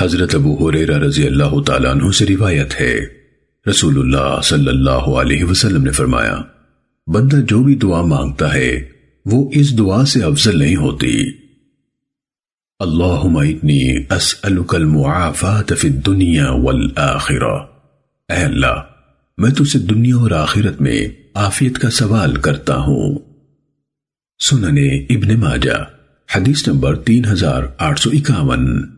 حضرت ابو حریرہ رضی اللہ تعالیٰ عنہ سے روایت ہے۔ رسول اللہ صلی اللہ علیہ وسلم نے فرمایا، بندہ جو بھی دعا مانگتا ہے، وہ اس دعا سے افضل نہیں ہوتی۔ اللہم اتنی اسألک المعافات فی الدنیا والآخرہ۔ اے اللہ، میں تجھ سے دنیا اور آخرت میں آفیت کا سوال کرتا ہوں۔ سننے ابن ماجہ، حدیث نمبر تین ہزار آٹھ سو اکاون۔